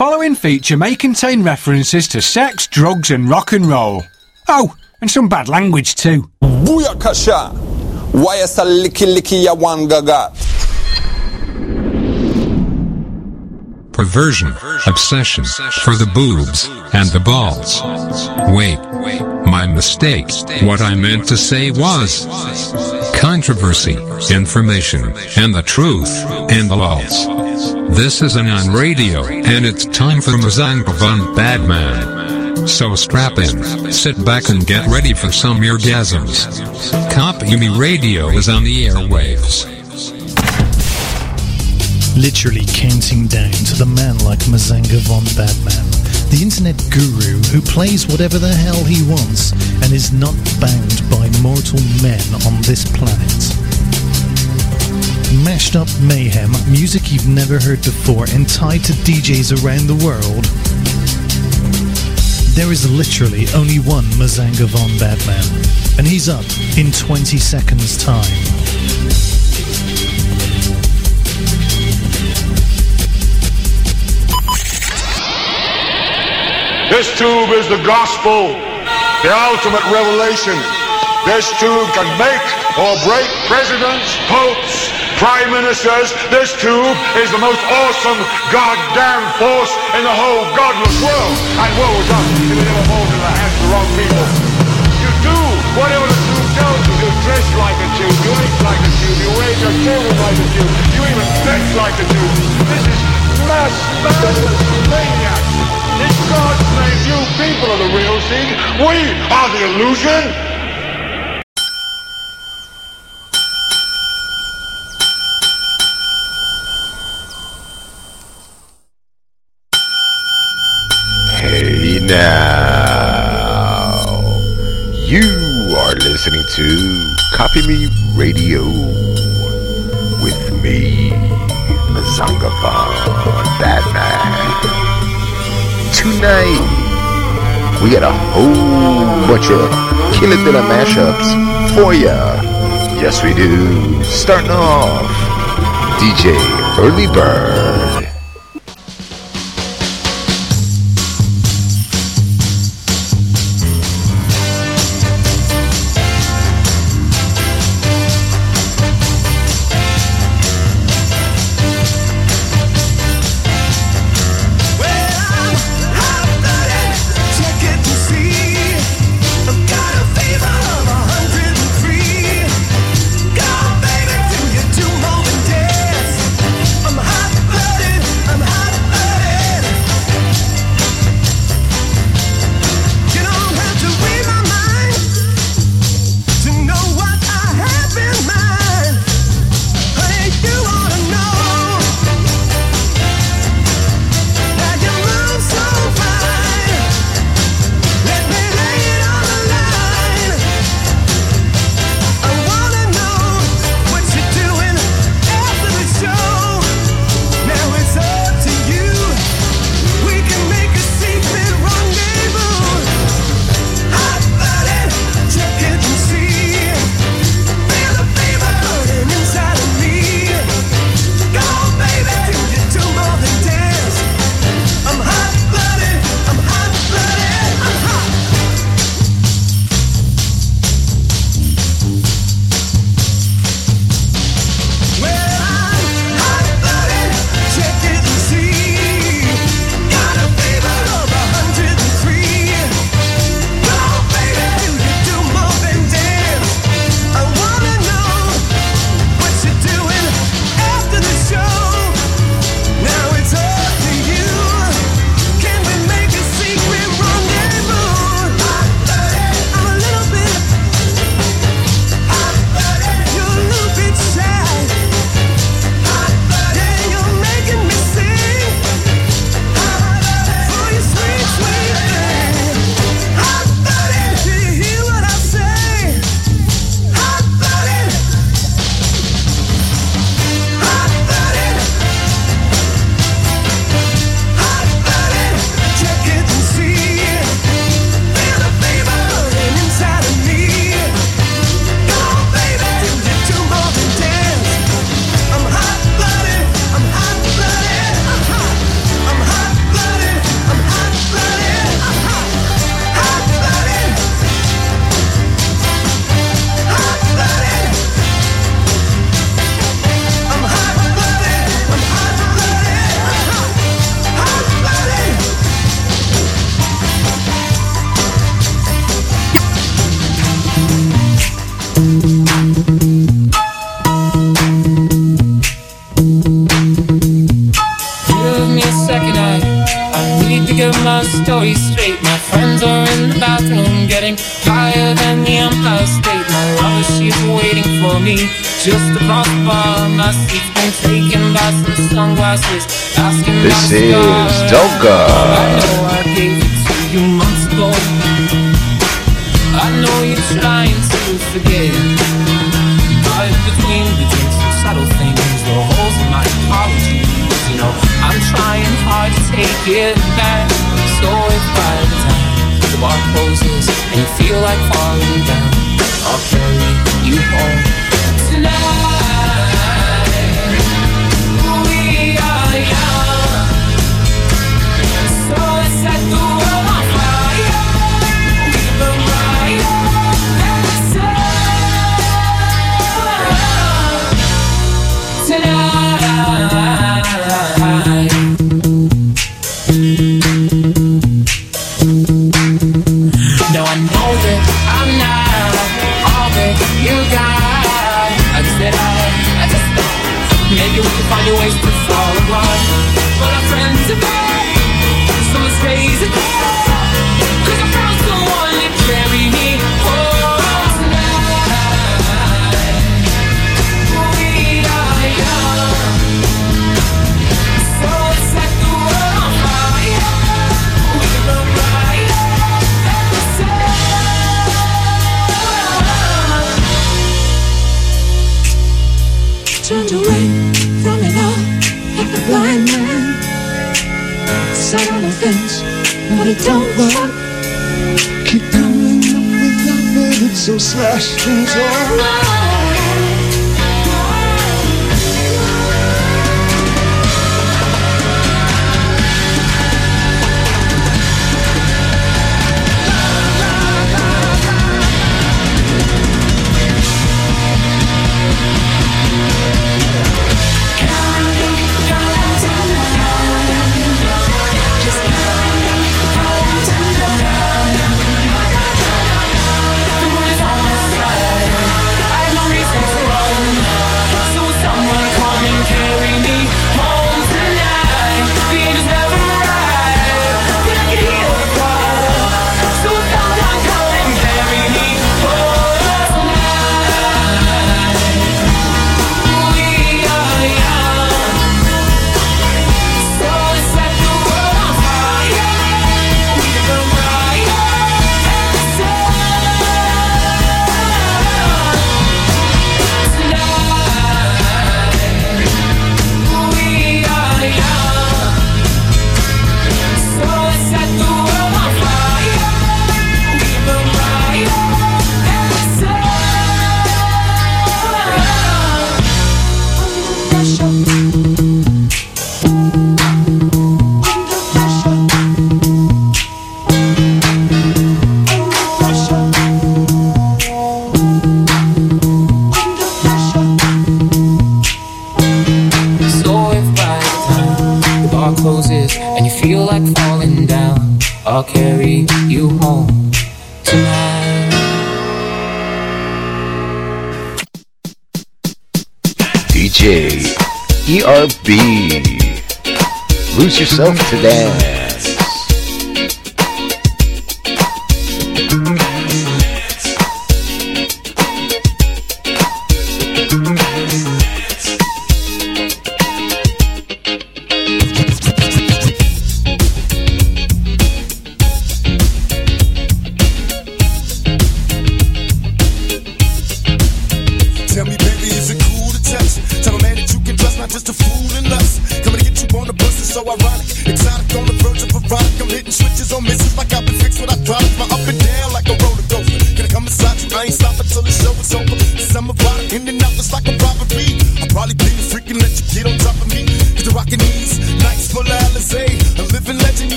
following feature may contain references to sex, drugs, and rock and roll. Oh, and some bad language too. Booyakasha! Why is a licky licky ya one? Perversion, obsession, for the boobs, and the balls. Wait, Wait, my mistake. What I meant to say was controversy, information, and the truth, and the laws. This is an on radio, and it's time for Mazanga von Badman. So strap in, sit back and get ready for some orgasms. Kopimi Radio is on the airwaves. Literally counting down to the man like Mazanga von Badman, the internet guru who plays whatever the hell he wants and is not bound by mortal men on this planet. Mashed up mayhem, music you've never heard before and tied to DJs around the world. There is literally only one Mazanga von Badman, and he's up in 20 seconds time. This tube is the gospel, the ultimate revelation. This tube can make or break presidents, popes, prime ministers. This tube is the most awesome goddamn force in the whole godless world. And woe is us if it ever in the hands of the wrong people. You do whatever the tube tells you. You dress like a tube, you eat like a tube, you raise your children like a tube, you even sex like a tube. This is mass madness, maniac. In God's name, you people are the real thing. We are the illusion. Hey now. You are listening to Kopimi Radio with me, Mazangafon Batman. Tonight, we got a whole bunch of Killadilla mashups for ya. Yes, we do. Starting off, DJ Early Bird. Scar.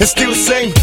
And still the same.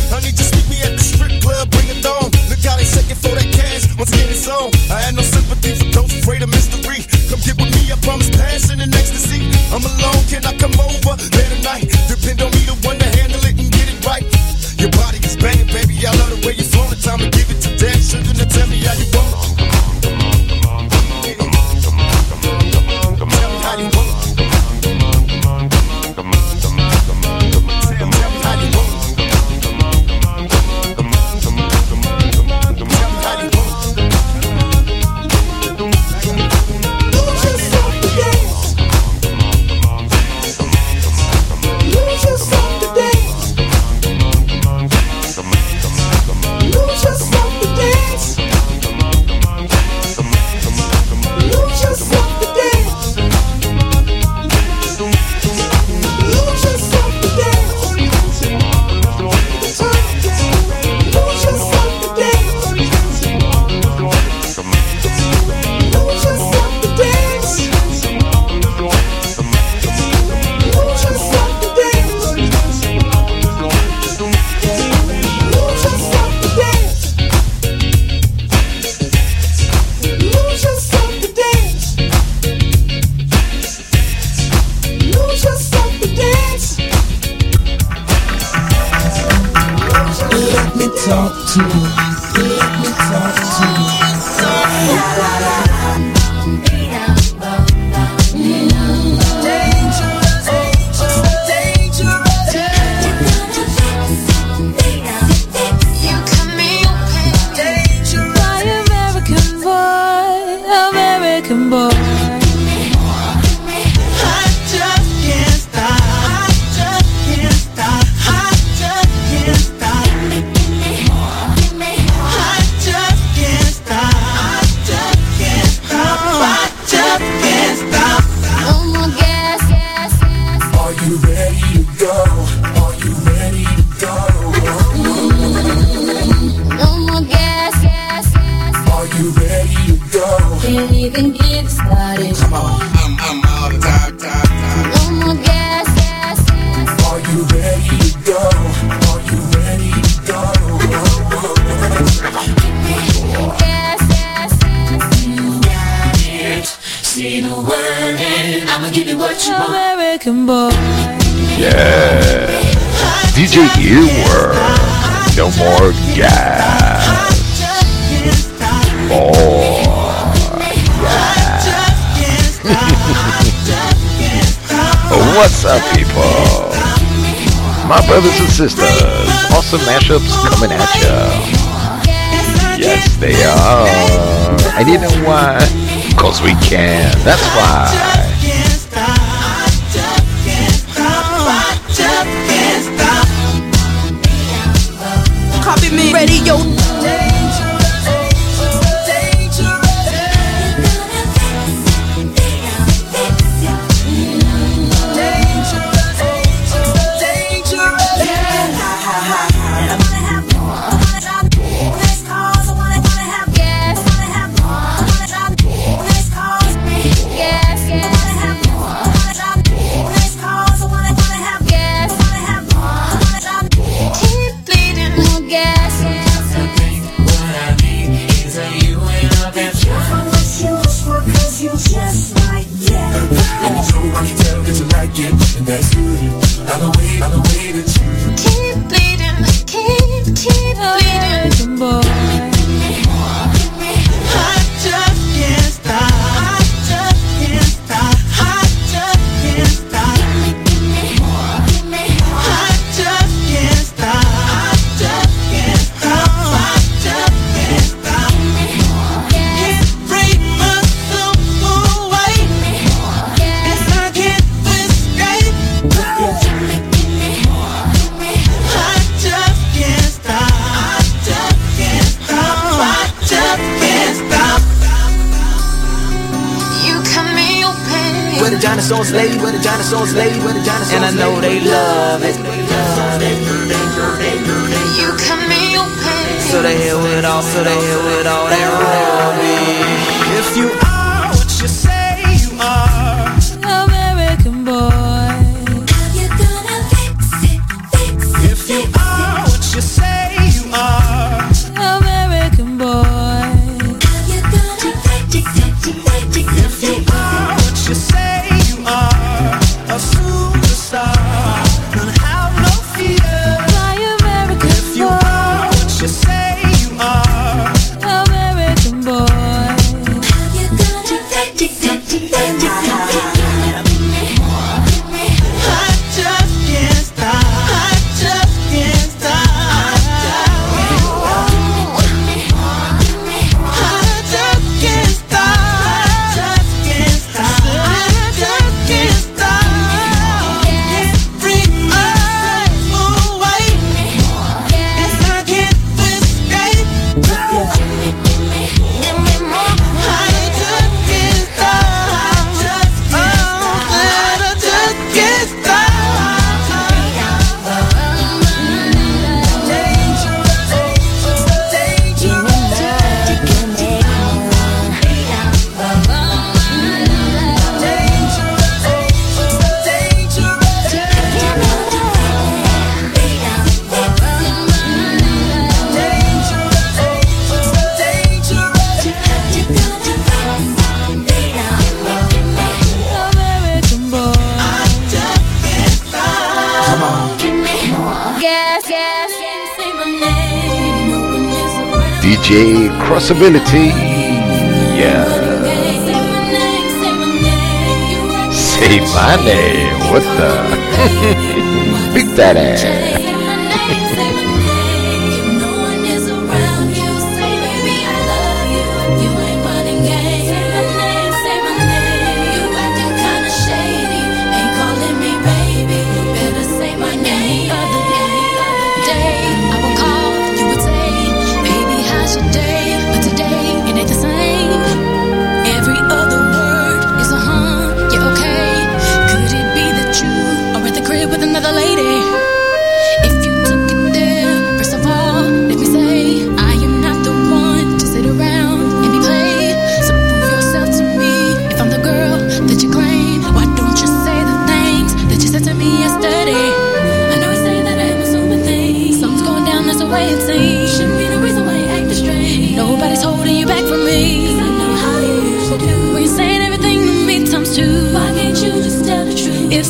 Keep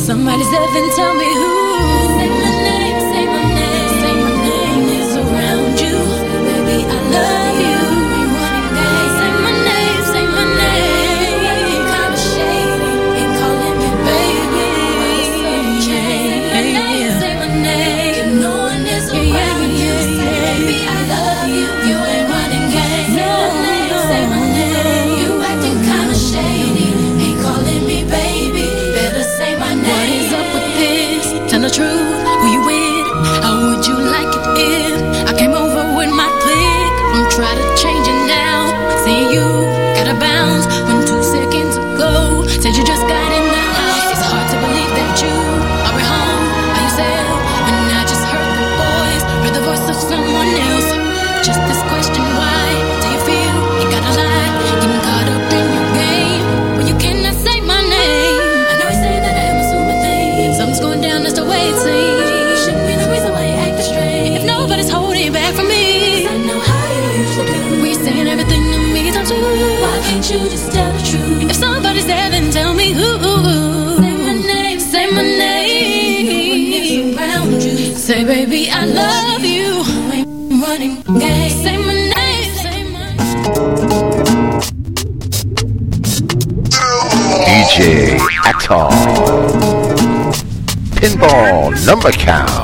Somebody's heaven, tell me who. Just this question. guitar. Pinball number count.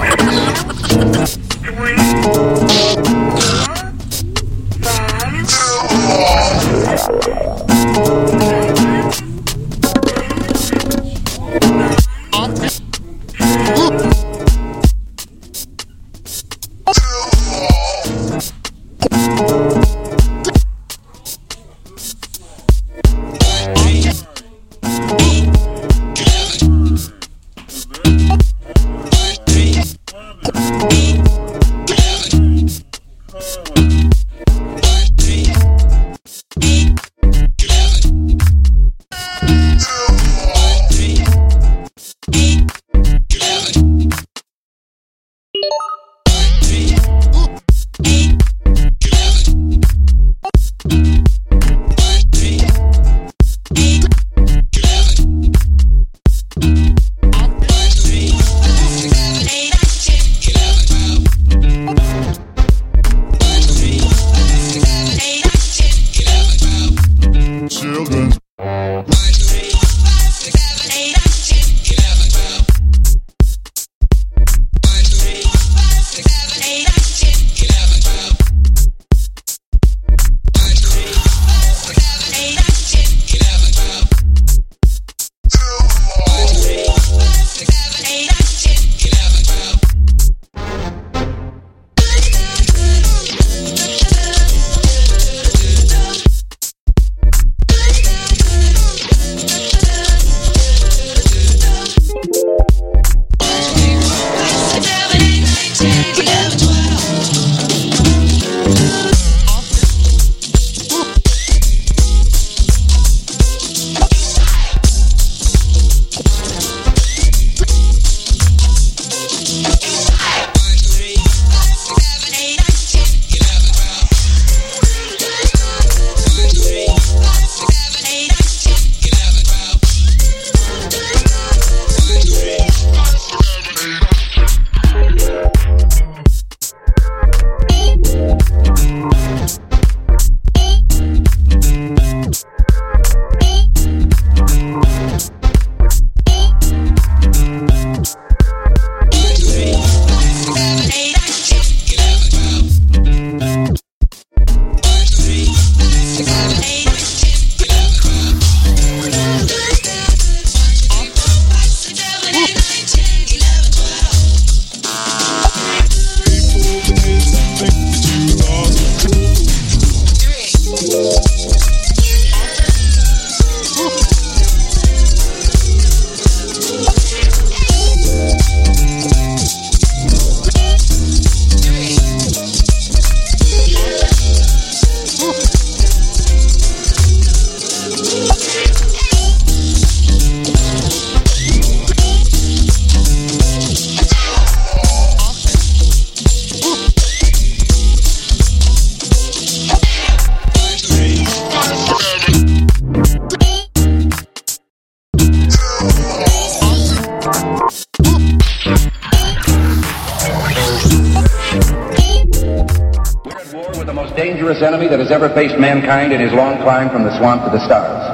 Mankind in his long climb from the swamp to the stars.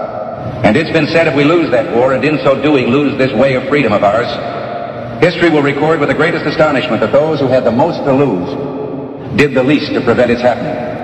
And it's been said if we lose that war, and in so doing lose this way of freedom of ours, history will record with the greatest astonishment that those who had the most to lose did the least to prevent its happening.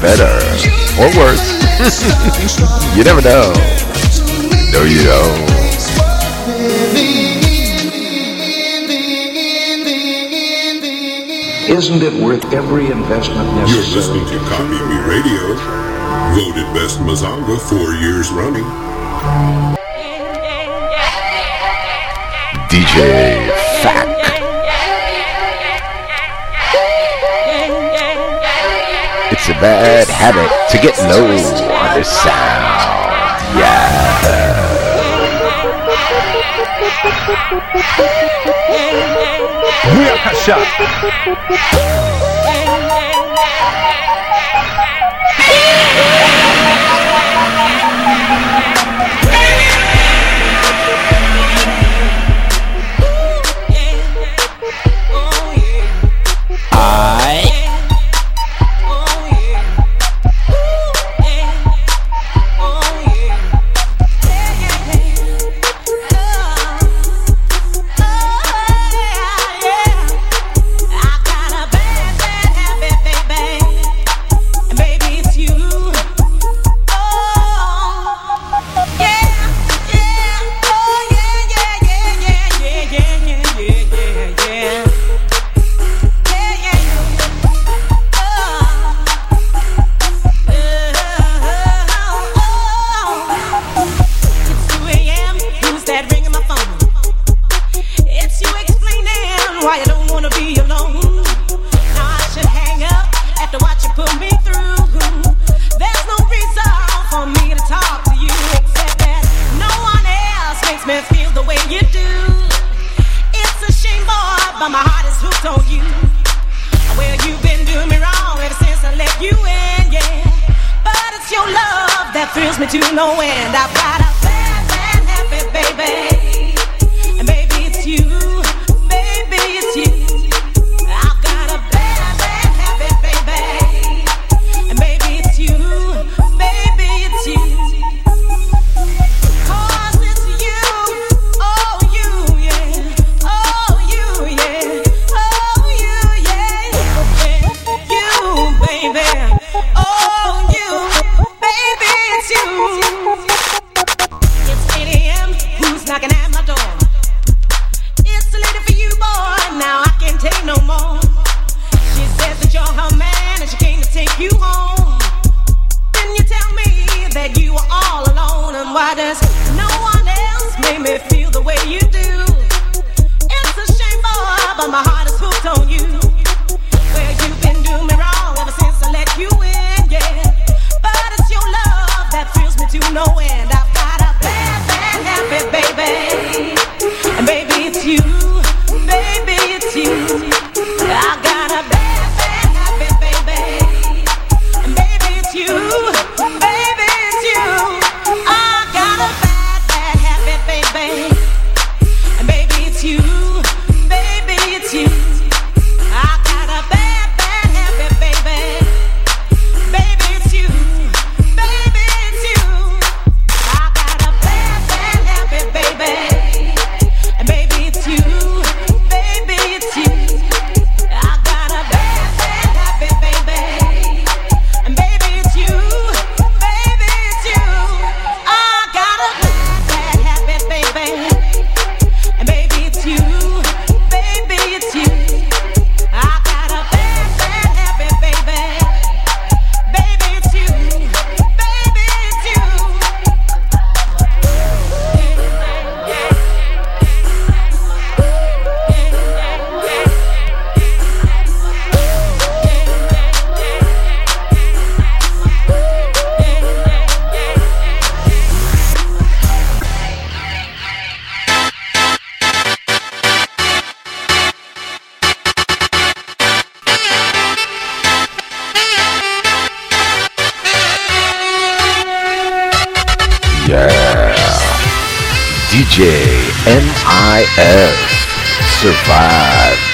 better or worse. you never know. No, you don't. Isn't it worth every investment necessary? You're listening to Kopimi Radio, voted best Mazanga four years running. DJ Fat a bad habit to get low on the sound. Yeah. We are cut shot.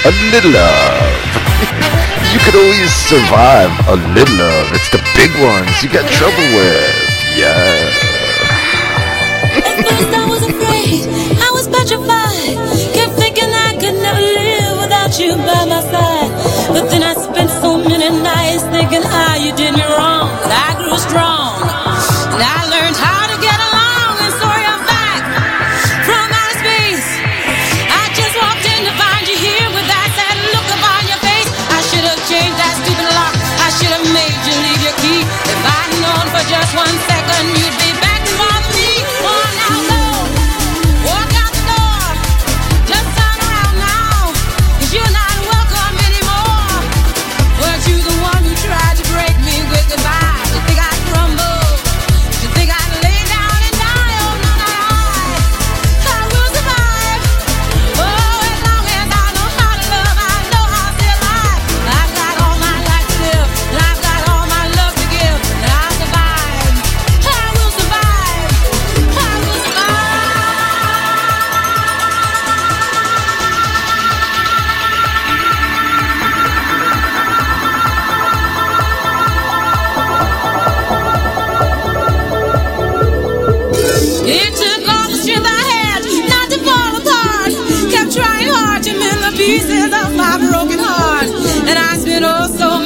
a little love, you could always survive a little love, It's the big ones you got trouble with. Yeah.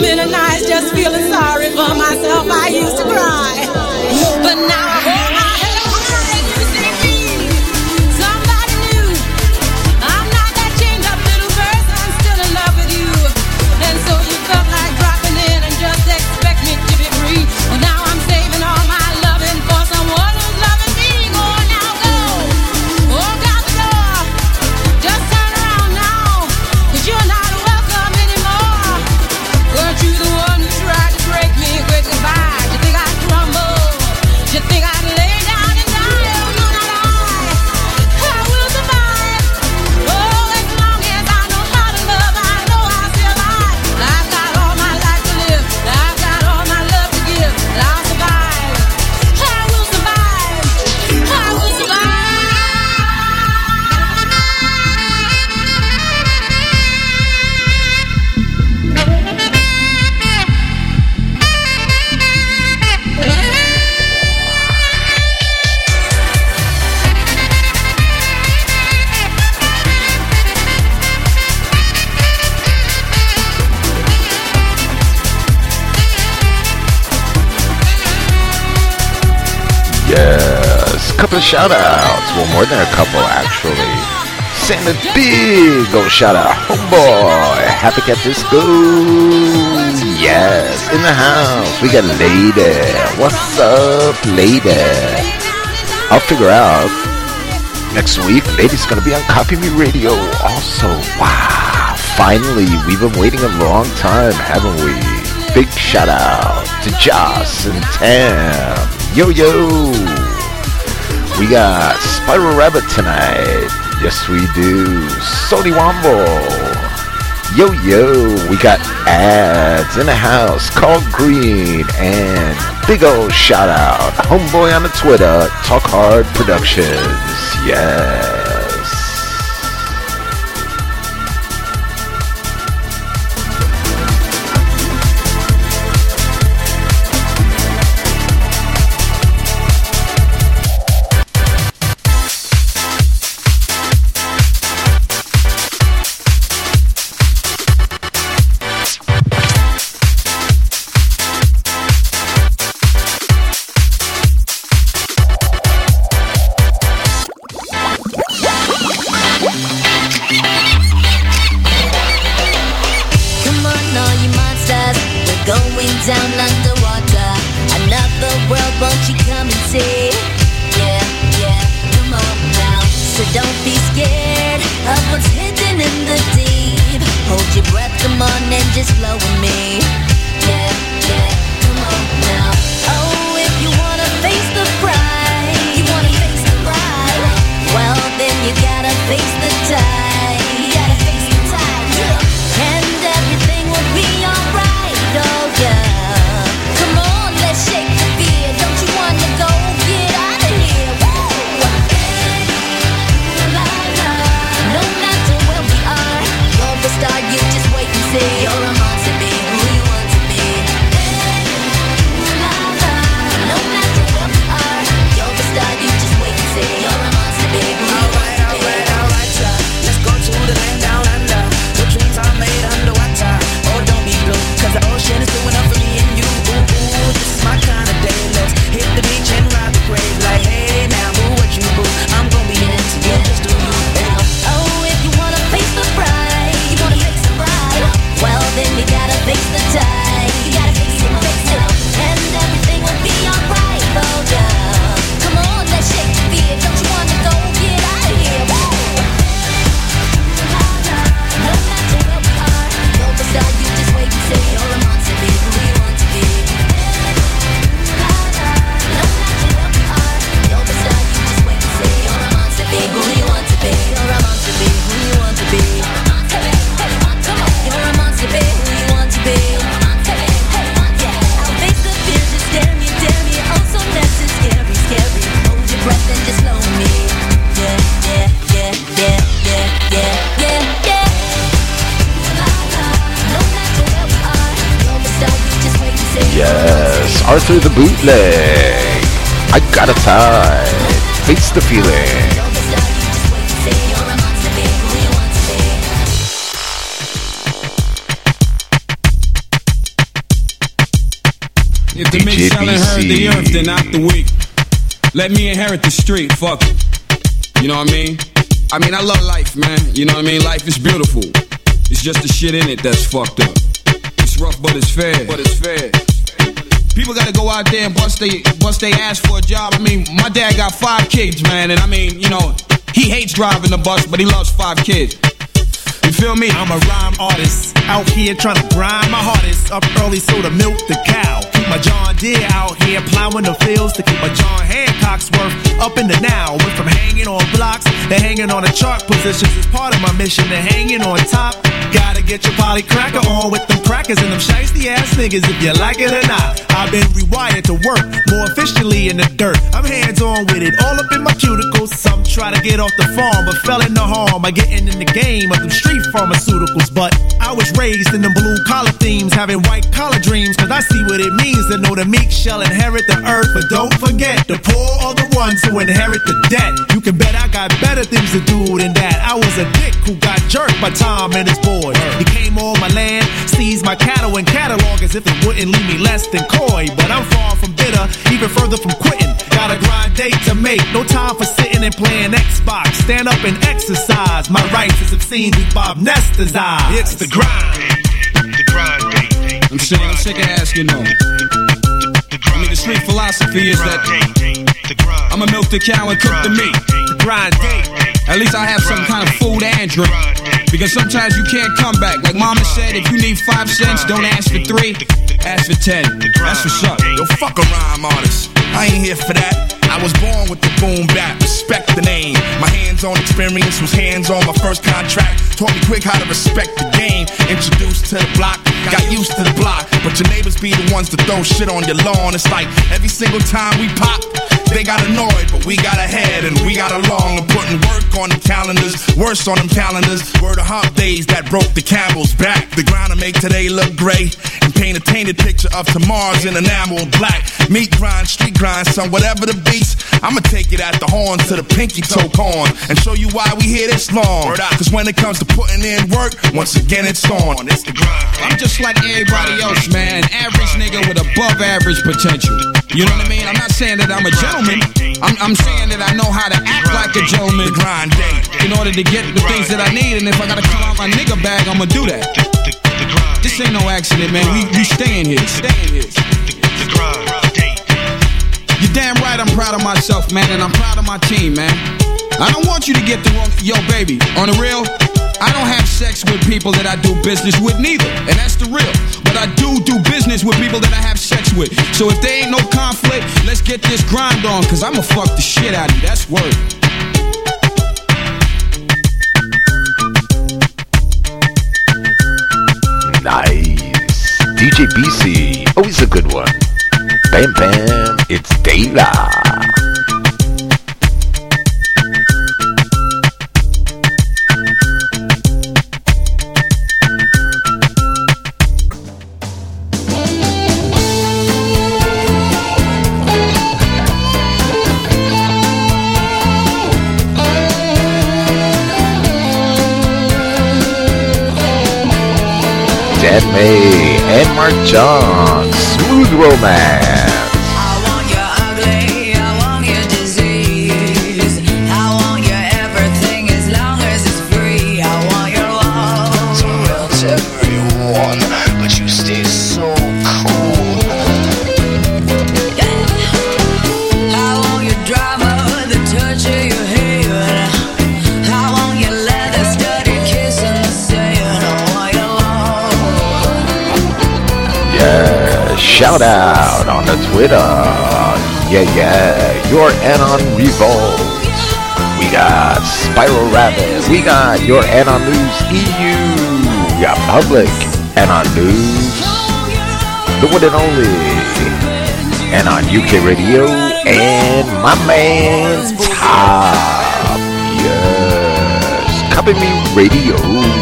minute. shout outs. Well, more than a couple, actually. Send a big old shout out, homeboy. Happy Cat Disco. Yes, in the house. We got Lady. What's up, Lady? I'll figure out next week. Lady's gonna be on Kopimi Radio also. Wow. Finally, we've been waiting a long time, haven't we? Big shout out to Joss and Tam. Yo, yo. We got Spiral Rabbit tonight. Yes, we do. Sony Wombo. Yo, yo. We got ads in the house. Call Green. And big old shout out. Homeboy on the Twitter. Talk Hard Productions. Yeah. The feeling. If the mix selling heard the earth, then not the weak. Let me inherit the street, fuck it. You know what I mean? I mean, I love life, man. You know what I mean? Life is beautiful. It's just the shit in it that's fucked up. It's rough, but it's fair. But it's fair. People gotta go out there and bust they bust they ass for a job. I mean, my dad got five kids, man, and I mean, you know, he hates driving the bus, but he loves five kids. You feel me? I'm a rhyme artist out here trying to grind my hardest. Up early so to milk the cow. Keep my John Deere out here plowing the fields to keep my John Hancock's worth up in the now. Went from hanging on blocks to hanging on the chart positions is part of my mission to hanging on top. Gotta get your poly cracker on with them crackers and them shiesty ass niggas if you like it or not. I've been rewired to work more efficiently in the dirt. I'm hands on with it, all up in my cuticles. Some try to get off the farm, but fell in the harm by getting in the game of them street pharmaceuticals. But I was raised in them blue collar themes, having white collar dreams. Cause I see what it means to know the meek shall inherit the earth. But don't forget, the poor are the ones who inherit the debt. You can bet I got better things to do than that. I was a dick who got jerked by Tom and his boys. He came on my land, seized my cattle and catalog as if it wouldn't leave me less than coy. But I'm far from bitter, even further from quitting. Got a grind day to make, no time for sitting and playing Xbox. Stand up and exercise. My rights have obscene. Bob Nestor's eyes. It's the grind. The grind. I'm sick, I'm sick of asking though. I mean, the street philosophy is that I'ma milk the cow and cook the meat. The grind. At least I have some kind of food and drink. Because sometimes you can't come back. Like mama said, if you need five cents, don't ask for three, ask for ten. That's what's up. Yo, fuck a rhyme artist. I ain't here for that. I was born with the boom bap, respect the name. My hands-on experience was hands-on my first contract. Taught me quick how to respect the game. Introduced to the block, got used to the block. But your neighbors be the ones to throw shit on your lawn. It's like every single time we pop, they got annoyed, but we got ahead and we got along and putting work on the calendars, worse on them calendars. Were the hop days that broke the camel's back. The grind to make today look gray and paint a tainted picture of tomorrow's in enamel black. Meat grind, street grind, son, whatever the I'ma take it at the horn to the pinky toe corn and show you why we here this long. Cause when it comes to putting in work, once again it's on. It's the grind. I'm just like everybody else, man. Average nigga with above average potential. You know what I mean? I'm not saying that I'm a gentleman. I'm, I'm saying that I know how to act like a gentleman. grind. In order to get the things that I need, and if I gotta come out my nigga bag, I'ma do that. This ain't no accident, man. We, we staying here. Staying here. Damn right I'm proud of myself, man, and I'm proud of my team, man. I don't want you to get the wrong. Yo, baby, on the real, I don't have sex with people that I do business with neither, and that's the real. But I do do business with people that I have sex with. So if there ain't no conflict, let's get this grind on, cause I'ma fuck the shit out of you. That's word. Nice. DJ BC, always a good one. Bam Bam, it's Dayla. Dan May and Mark John, Smooth Romance. Shout out on the Twitter. Yeah, yeah, your Anon Revolt. We got Spiral Rabbit. We got your Anon News EU. We got Public Anon News. The one and only Anon UK Radio. And my man's Top. Yes, Kopimi Radio.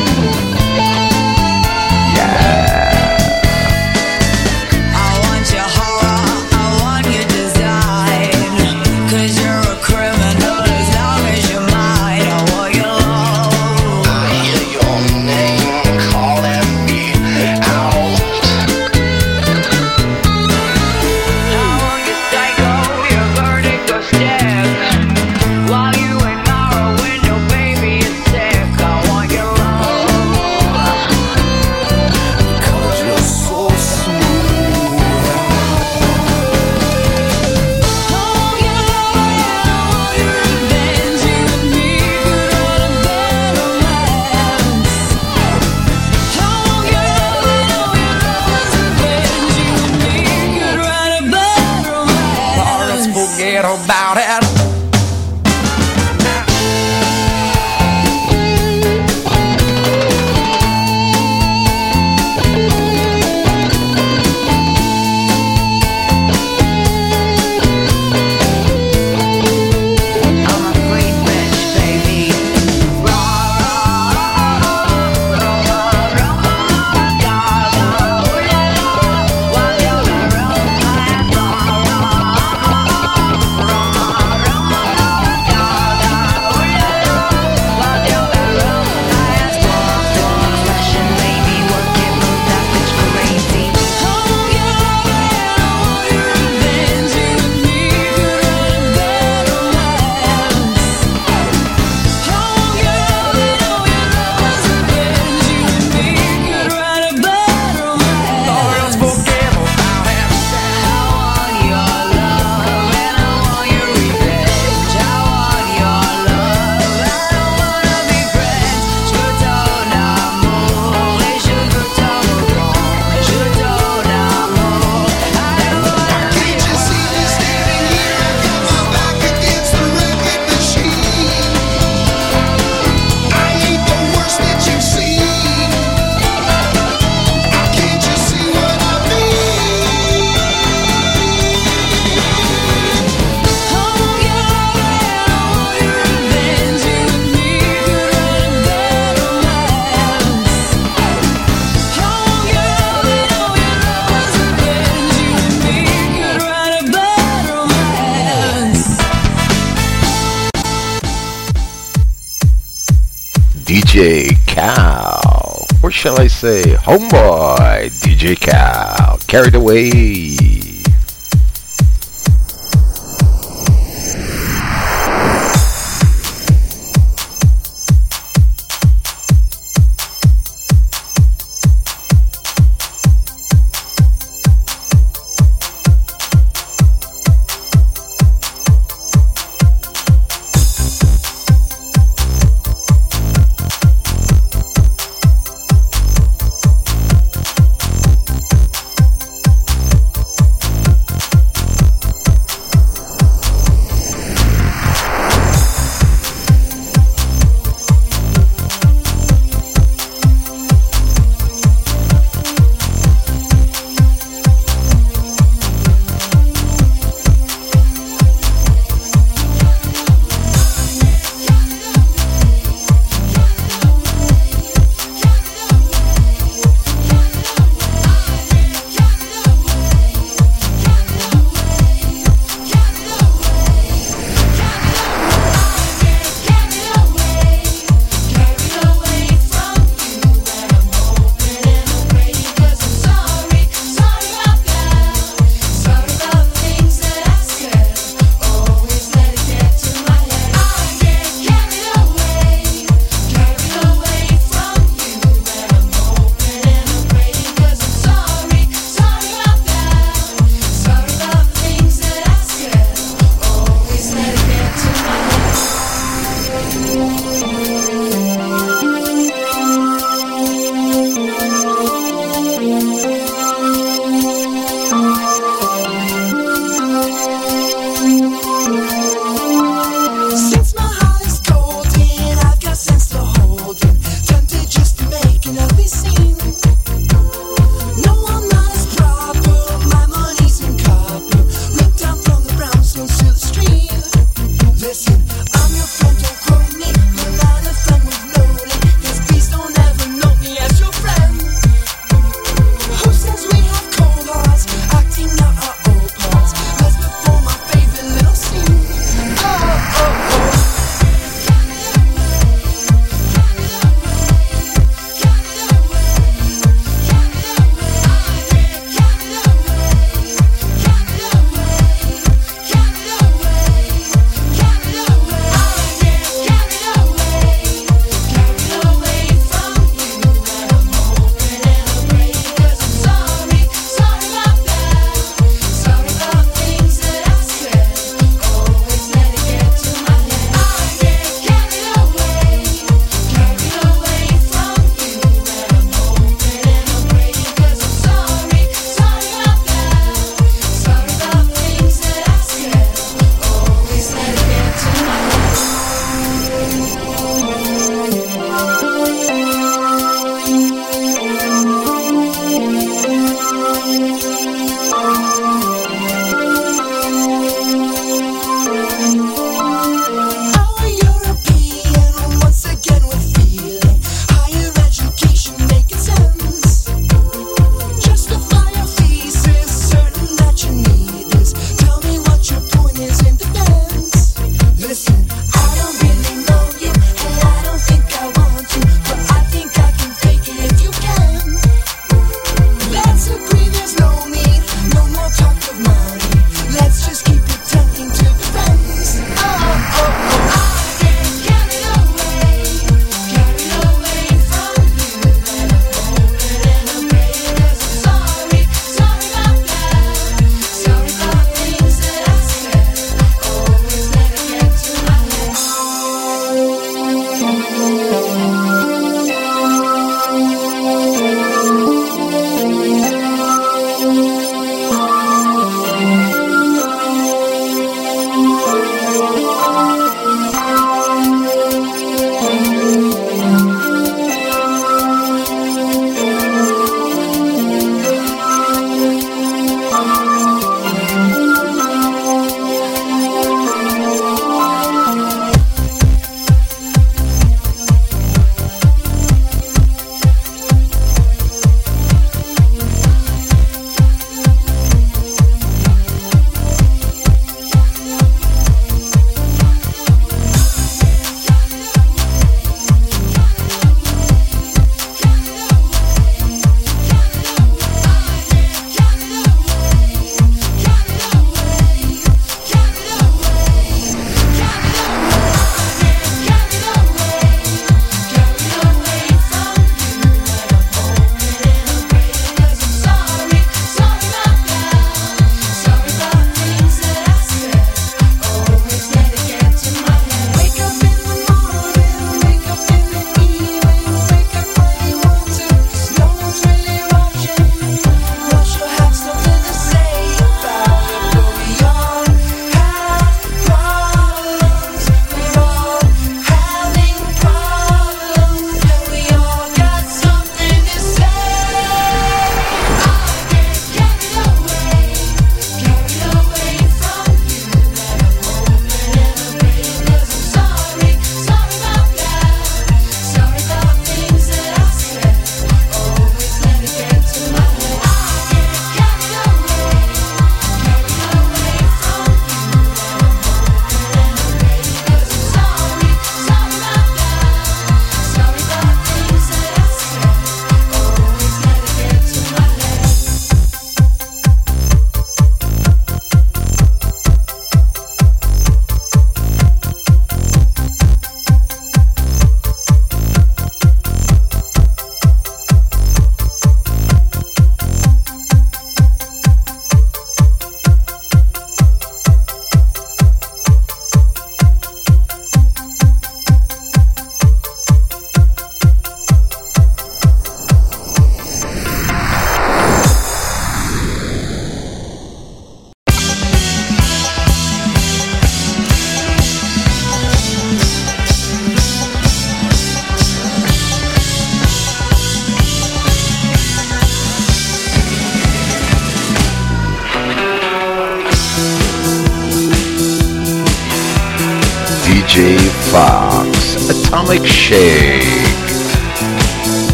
Shall I say, homeboy, DJ Cal. Carried away.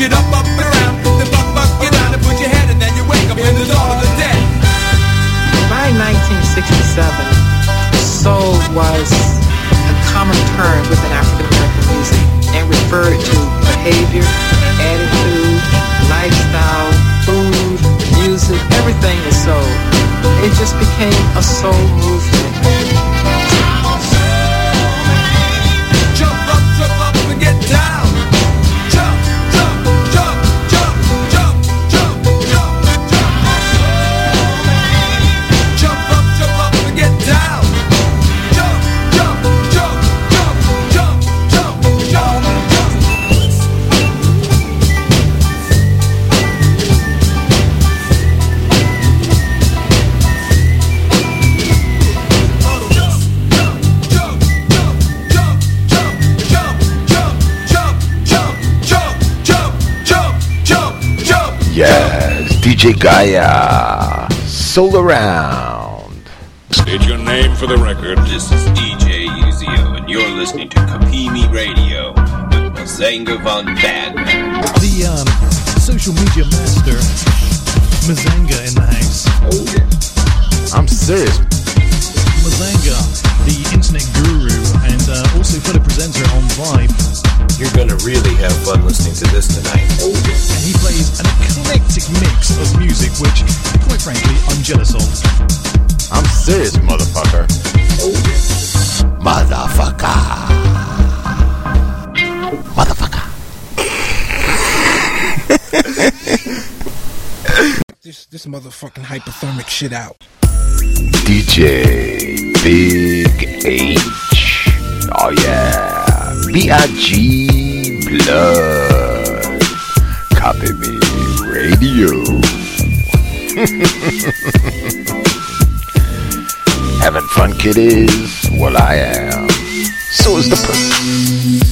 It up, up and around. Then buck, buck, down and put your head, then you wake up in the dawn of the dead. By 1967, soul was a common term within African American music and referred to behavior, attitude, lifestyle, food, music, everything is soul. It just became a soul movement. DJ Gaia. Soul Around. State your name for the record. This is DJ Uzio, and you're listening to Kopimi Radio with Mazanga Von Badman. The um, social media master, Mazanga in the house. Oh, yeah. I'm serious. Mazanga, the internet guru and uh, also fellow presenter on Vibe. You're gonna really have fun listening to this tonight. And he plays an eclectic mix of music, which, quite frankly, I'm jealous of. I'm serious, motherfucker. Motherfucker. Motherfucker. this this motherfucking hypothermic shit out. DJ Big H. Oh yeah. B.I.G. Blood. Copy me radio. Having fun, kiddies? Well, I am. So is the pussy.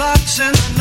Socks in the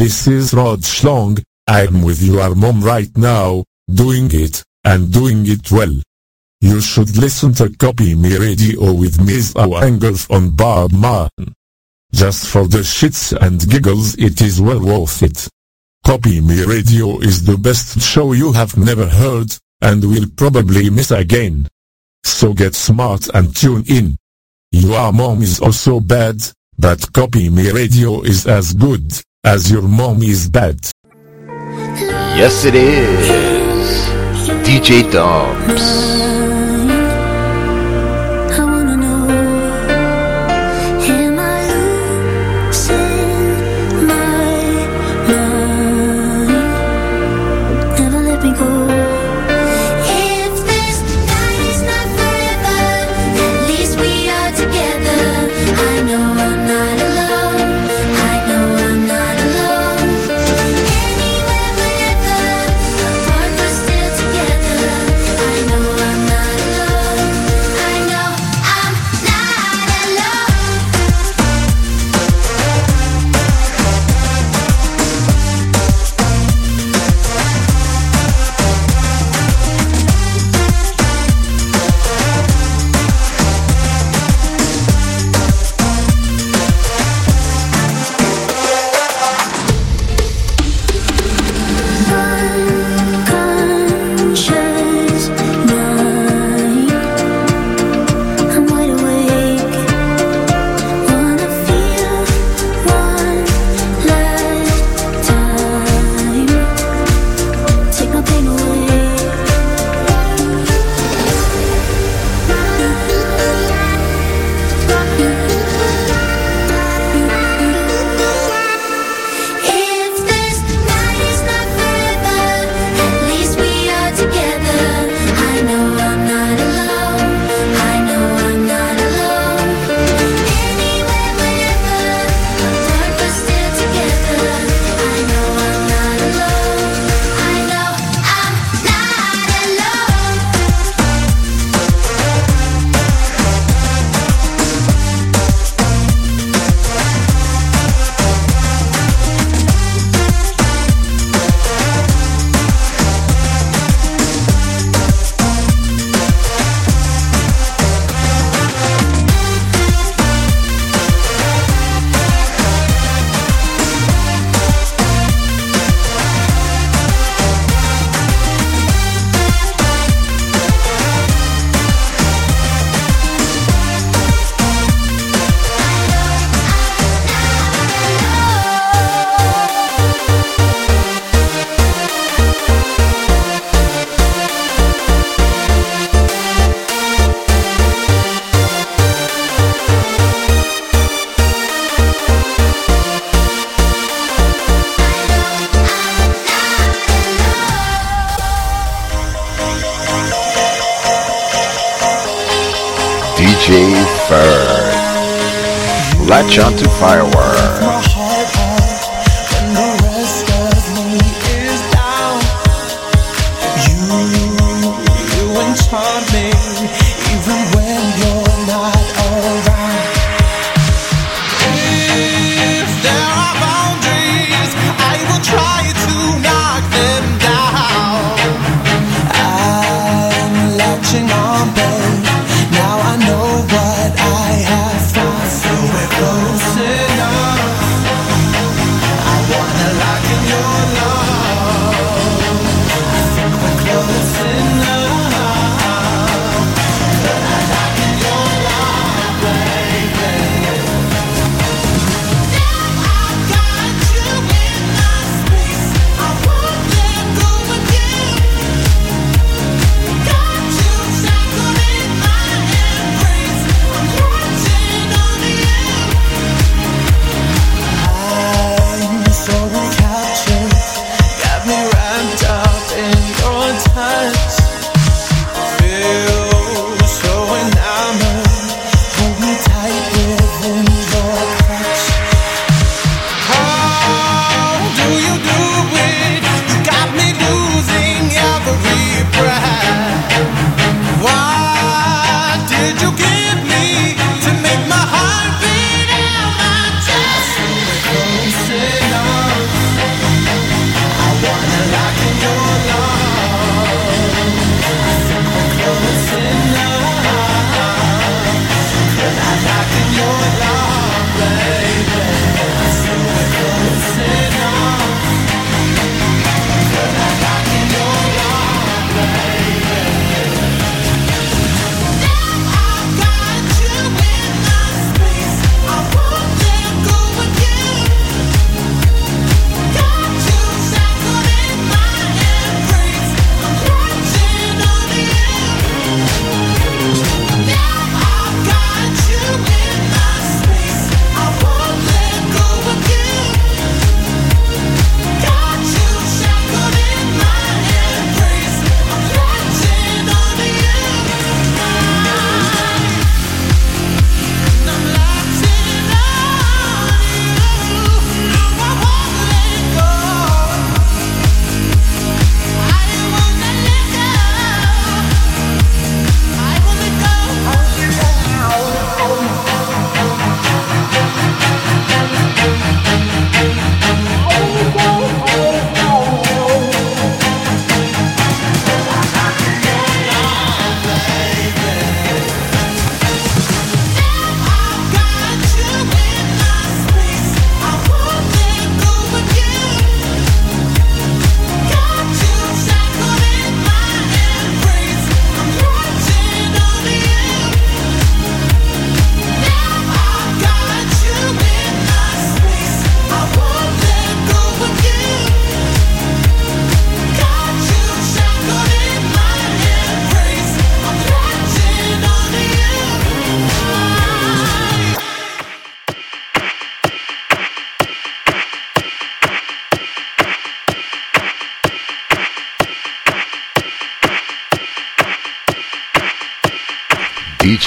this is Rod Schlong. I'm with your mom right now, doing it, and doing it well. You should listen to Kopimi Radio with Ms. Awangles on Bob Man. Just for the shits and giggles it is well worth it. Kopimi Radio is the best show you have never heard, and will probably miss again. So get smart and tune in. Your mom is also bad, but Kopimi Radio is as good as your mom is bad. Yes, it is. DJ Dubs.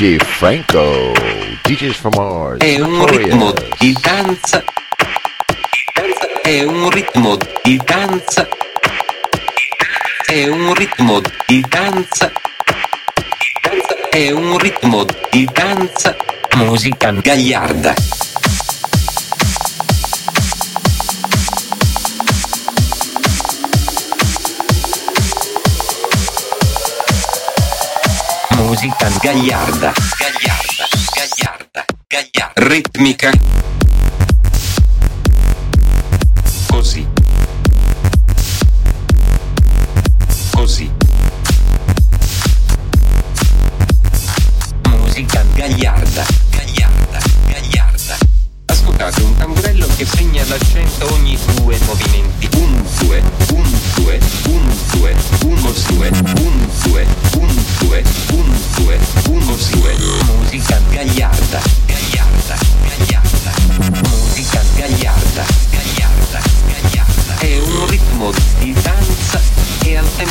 DJ Franco. DJs from Mars. È un ritmo di danza. È un ritmo di danza. È un ritmo di danza. È un ritmo di danza. Musica gagliarda. musica sgagliarda, sgagliarda, sgagliarda, sgagliarda, ritmica.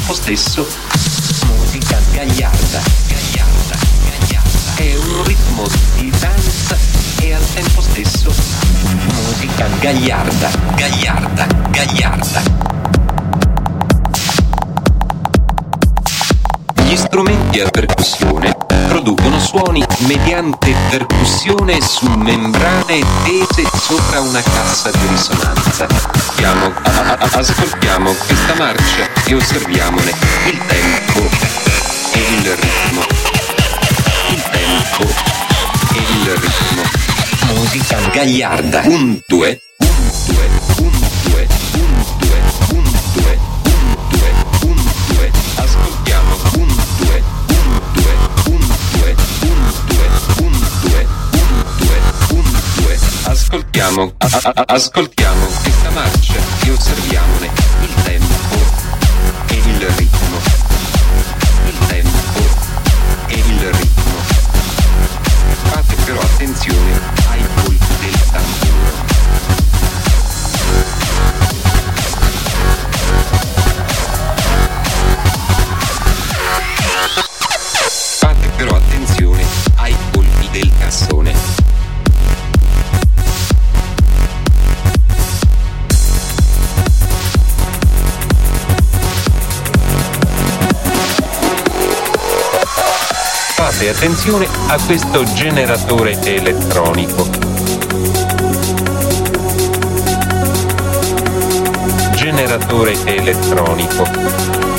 Tempo stesso musica gagliarda, gagliarda, gagliarda. È un ritmo di danza e al tempo stesso musica gagliarda, gagliarda, gagliarda. Strumenti a percussione producono suoni mediante percussione su membrane tese sopra una cassa di risonanza. Ascoltiamo, ascoltiamo questa marcia e osserviamone il tempo e il ritmo. Il tempo e il ritmo. Musica gagliarda. Un, due, Ascoltiamo, a- a- ascoltiamo questa marcia e osserviamone il tempo e il ritmo. Attenzione a questo generatore elettronico. Generatore elettronico.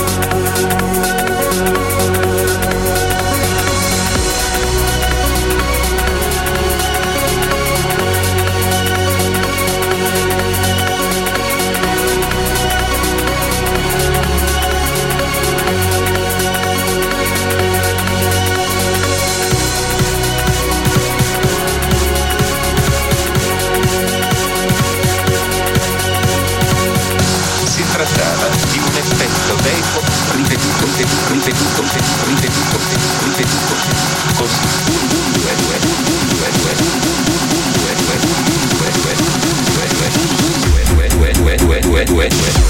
Due,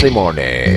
on morning.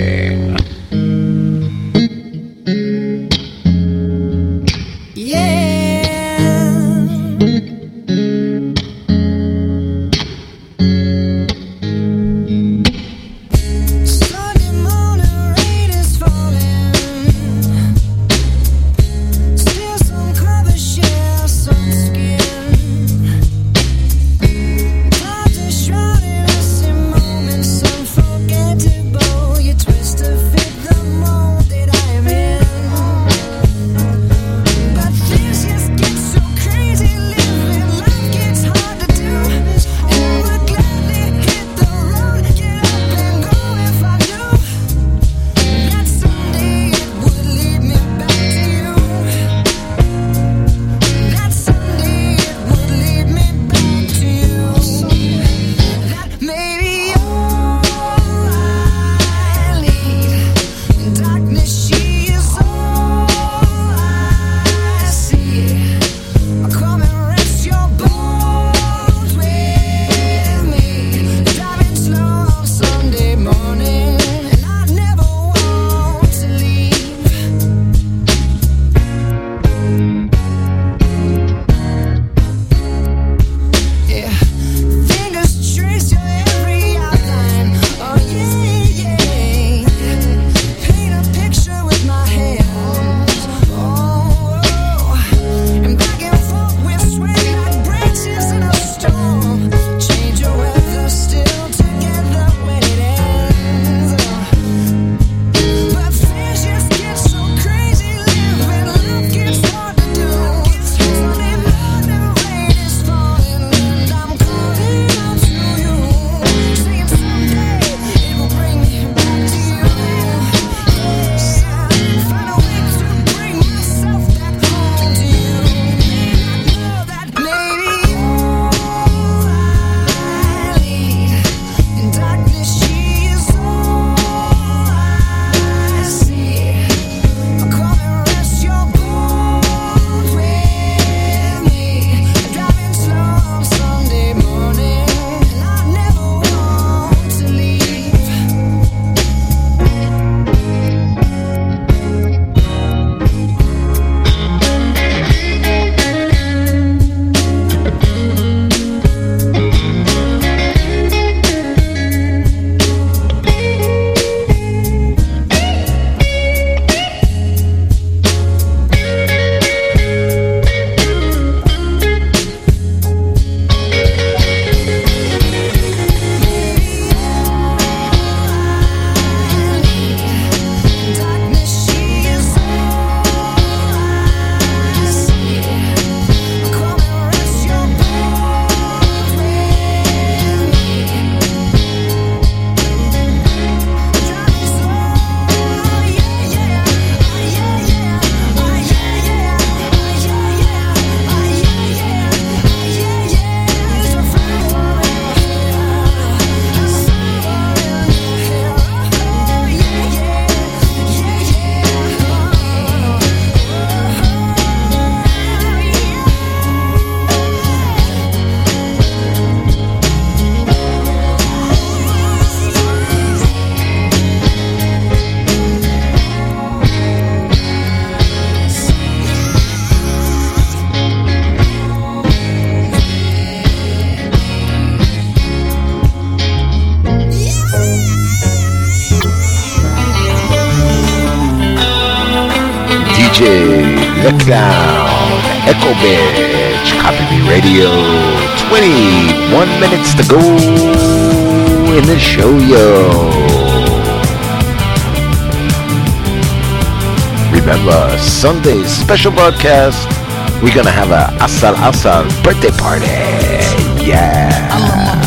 DJ The Clown, Echo Bitch, Kopimi Radio. 21 minutes to go in the show, yo. Remember, Sunday's special broadcast, we're gonna have a Asal Asal birthday party. Yeah.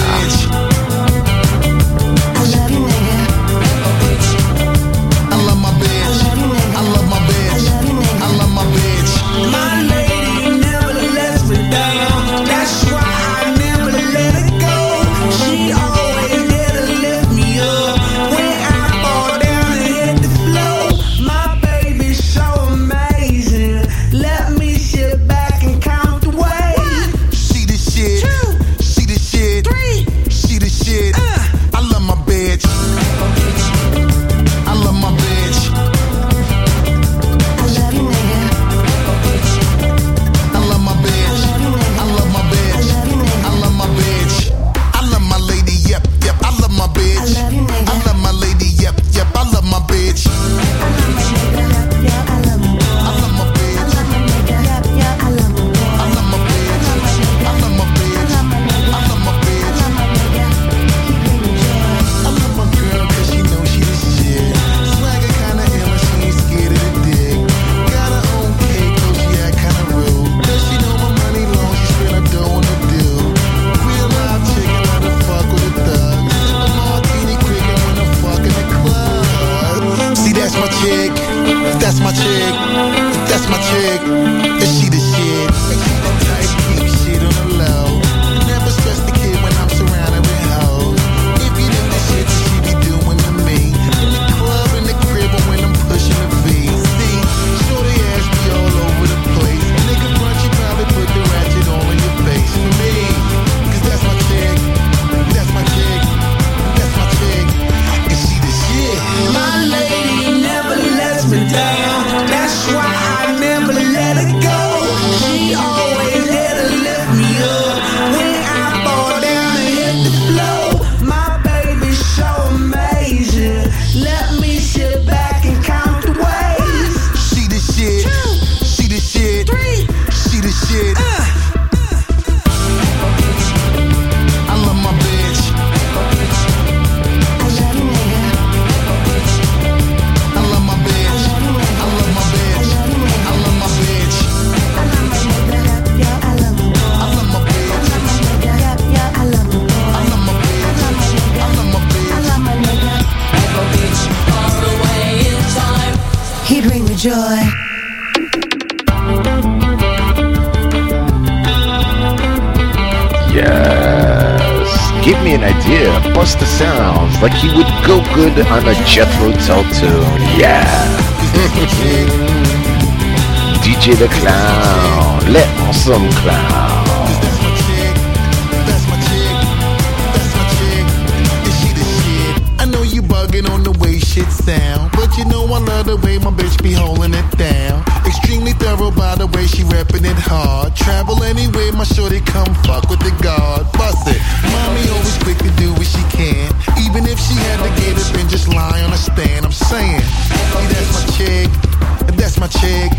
my chick.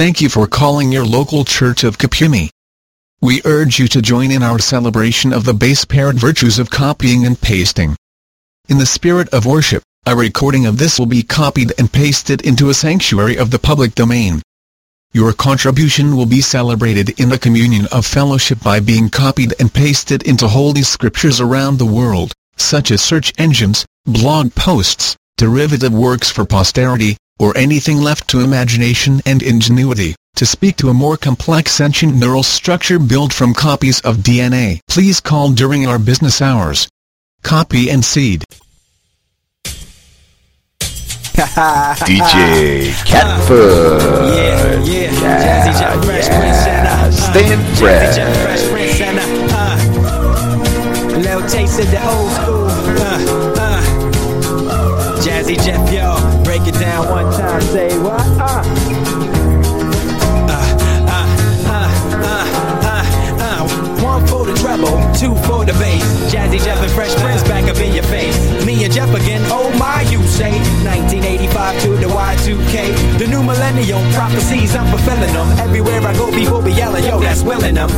Thank you for calling your local Church of Kopimi. We urge you to join in our celebration of the base parent virtues of copying and pasting. In the spirit of worship, a recording of this will be copied and pasted into a sanctuary of the public domain. Your contribution will be celebrated in the communion of fellowship by being copied and pasted into holy scriptures around the world, such as search engines, blog posts, derivative works for posterity, or anything left to imagination and ingenuity, to speak to a more complex ancient neural structure built from copies of DNA. Please call during our business hours. Copy and seed. DJ Catfoot. Yeah, yeah. yeah, Jazzy Jack Fresh yeah. Prince and I. Uh, Stand Jazzy fresh. Jack Fresh Prince and I. Uh, Lil Taste of the old school. Uh. Jazzy Jeff, yo, break it down one time. Say what? Uh. Uh, uh, uh, uh, uh, uh. One for the treble, two for the bass. Jazzy Jeff and Fresh Prince back up in your face. Me and Jeff again, oh my, you say. 1985 to the Y2K. The new millennium prophecies, I'm fulfilling them. Everywhere I go, people be yelling, yo, that's willing them.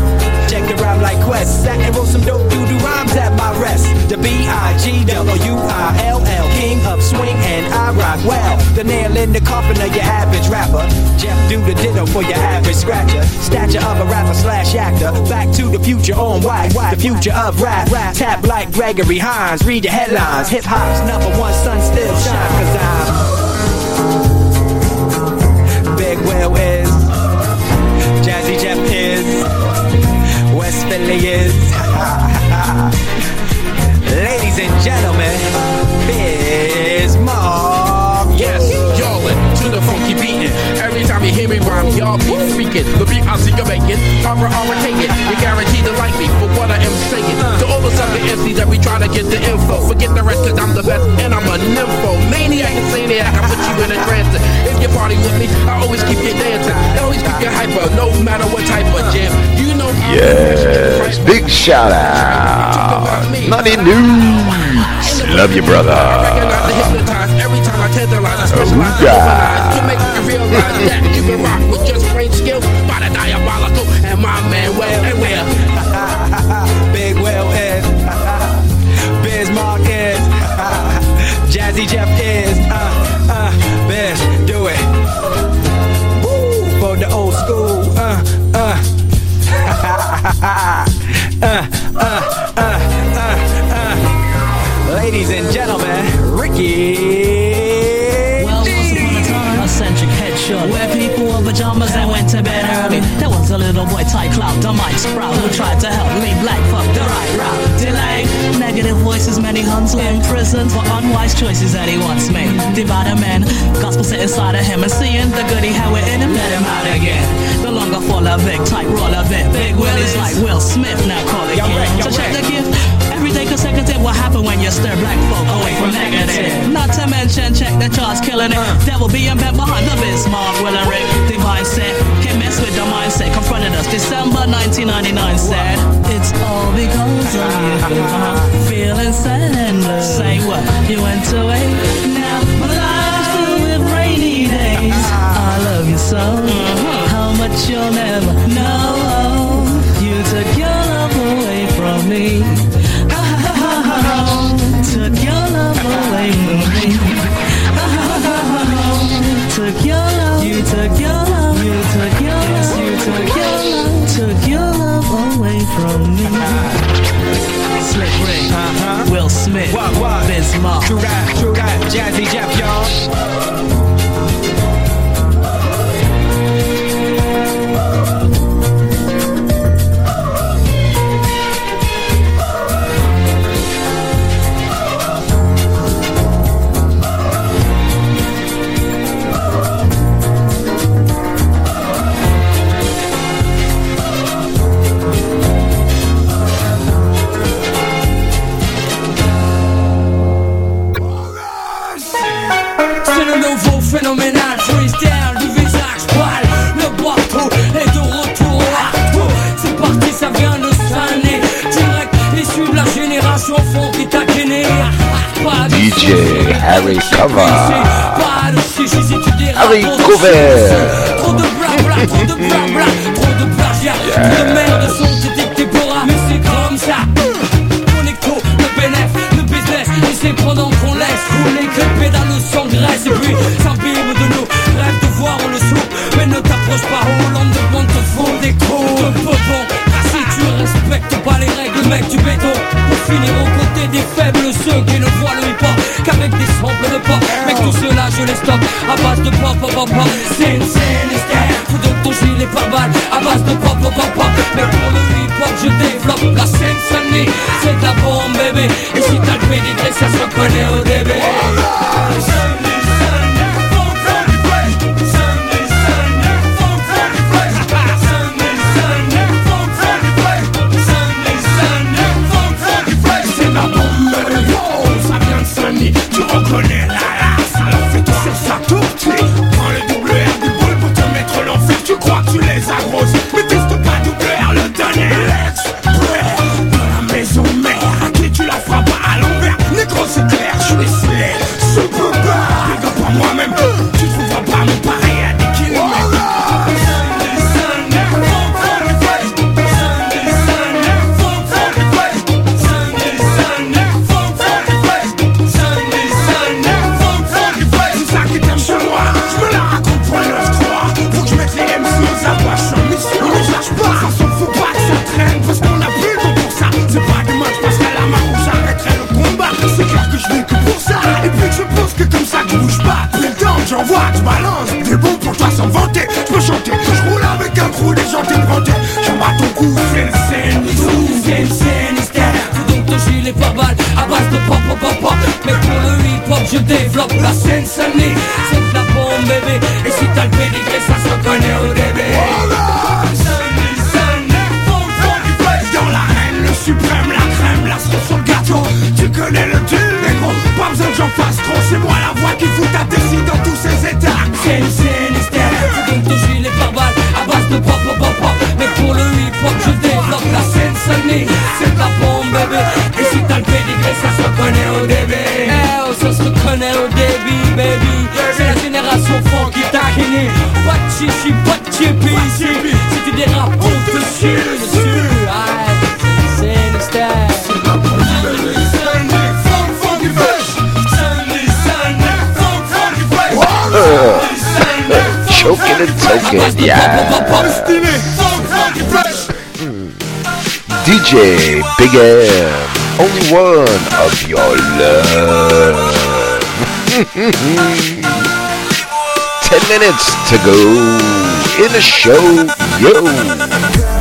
Check the rhyme like Quest. Sat and wrote some dope doo doo rhymes at my rest. The B I G W I L L, king of swing, and I rock well. The nail in the coffin of your average rapper. Jeff do the ditto for your average scratcher. Stature of a rapper slash actor. Back to the future on whack. The future of rap. rap. Tap like Gregory Hines. Read the headlines. Hip hop's number one sun still shine. Cause I'm Big Will is. Jazzy Jeff is. West Philly is. Ladies and gentlemen, freaking. The beat I see you making, I'ma I'ma take it. You guaranteed to like me for what I am saying. To all the other MCs that be trying to get the info, forget the rest cause I'm the best and I'm a nympho. Maniac and maniac, I put you in a trance. If you party with me, I always keep you dancing. I always keep you hyper, no matter what type of jam. You know Yes, big shout out. Nutty News. Love you, brother. in Ooga. to make you realize that you can rock with just by the diabolical and my man well and well. Big Will is. Bismarck is. Jazzy Jeff a little boy, Ty Cloud, the mic sprout, who tried to help me black fuck the right route. Delay, negative voices, many huns in prison for unwise choices that he once made. Divided men, gospel set inside of him, and seeing the good he had within him, let him out again. The longer fall of Vic, type roll of it. Big Willie's like Will Smith, now call it king. So check the gift. Every day consecutive, what happen when you stir black folk away from negative? Not to mention, check the charts killing it. Devil being bent behind the Bismarck, Will and Rick. Divine set, with the mindset. Confronted us December 1999 said, It's all because of you. Uh-huh. Feeling sad and blue. Say what? You went away. Now my life's filled with rainy days. I love you so. How much you'll never know. You took your love away from me. Took your love away from me. Took your love. You took your Slick Rick. Will Smith. What? Bismarck. True rap, true rap, Jazzy Jeff, y'all. Harry Cover. De Harry de Cover. Trop de blabla, trop de blabla Trop de plagiat Trop de merde sont détectés pour un Mais c'est comme ça Connecto, le bénéf, le business Et c'est pendant qu'on laisse rouler que le pédale s'engraisse Et puis s'imbibe de nous Rêve de voir le saut Mais ne t'approche pas Hollande de monde te faut des coups De si tu respectes pas les règles mec du béton Pour finir aux côtés des faibles Ceux qui ne voient le je les stoppe à base de pop pop pop pop. C'est une sinister Tout donc ton gilet pas mal. À base de pop pop pop pop. Mais pour le hip hop je développe la scène samedi. C'est de la bombe bébé. Et si t'as le pédigré ça se reconnaît au début. Tu tout petit Prends le double R du bol pour te mettre l'enfer. Tu crois que tu les arroses? C'est moi la voix qui fout ta décide dans tous ses états. C'est le Sinister Fous donc ton gilet pare-balles à base de pop pop pop pop Mais pour le hip-hop je développe la scène Sunny C'est la bombe bébé. Et si t'as le pédigré ça se connaît au début. Eh oh ça se reconnaît au début baby. C'est la génération funky taquini Pas de chichi, pas de chippy Si tu dérapes on te suit Choking and token, yeah. Mm. DJ Big M, only one of your love. Ten minutes to go in the show, yo.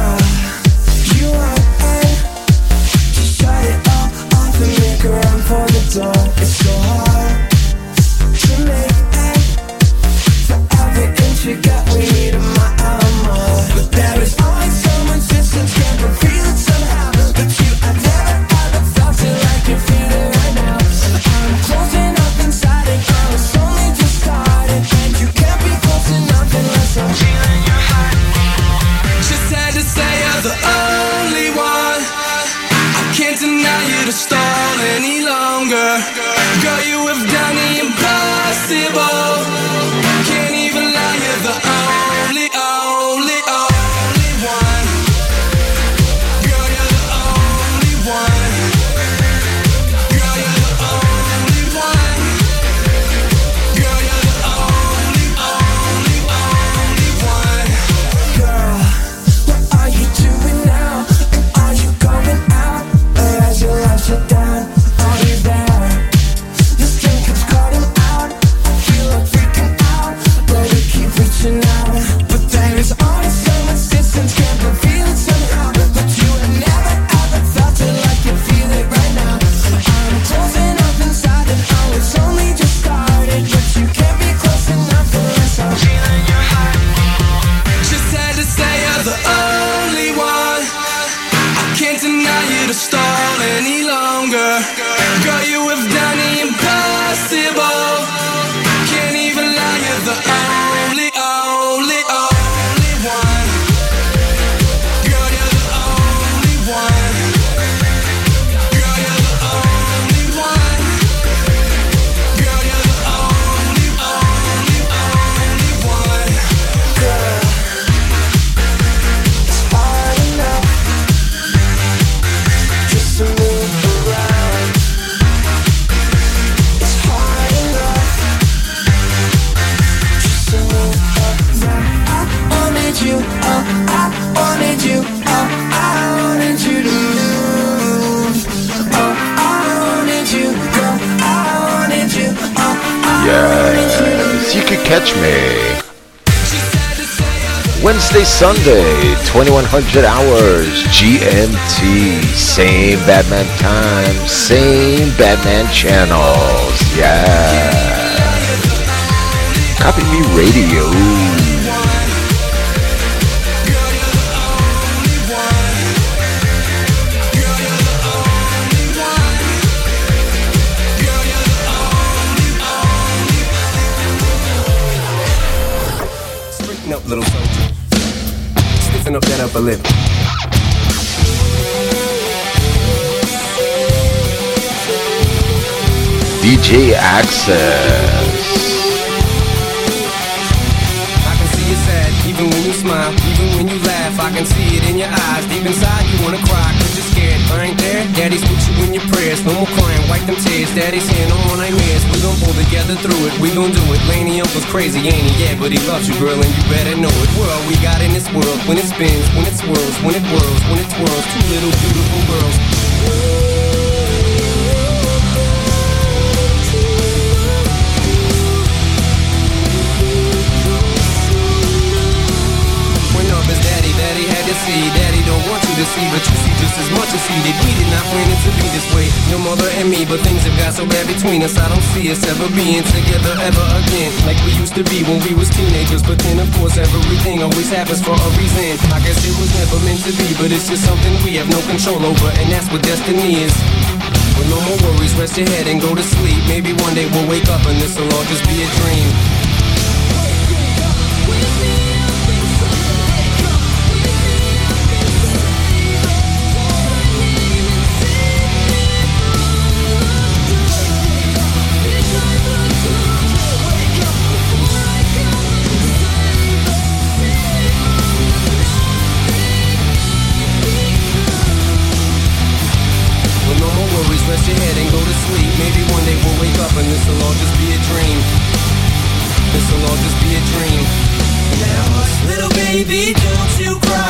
Sunday, 2100 hours, GMT. Same Batman time, same Batman channels. Yeah. Copy me radio. Up that upper. DJ Access. I can see you sad, even when you smile, even when you laugh. I can see it in your eyes. Deep inside, you wanna cry, cause you're scared. I ain't there. Daddy's with you in your prayers. No more crying, wipe them tears. Daddy's here, no more nightmares. We gon' pull together through it. We gon' do it. Laney Uncle's crazy, ain't he? Yeah, but he loves you, girl, and you better know it. All we got in this world. When it spins, when it swirls, when it whirls, when it twirls. Two little beautiful girls. don't but you see just as much as he did. We did not plan it to be this way, your mother and me, but things have got so bad between us. I don't see us ever being together ever again, like we used to be when we was teenagers. But then, of course, everything always happens for a reason. I guess it was never meant to be, but it's just something we have no control over, and that's what destiny is. With no more worries, rest your head and go to sleep. Maybe one day we'll wake up and this'll all just be a dream.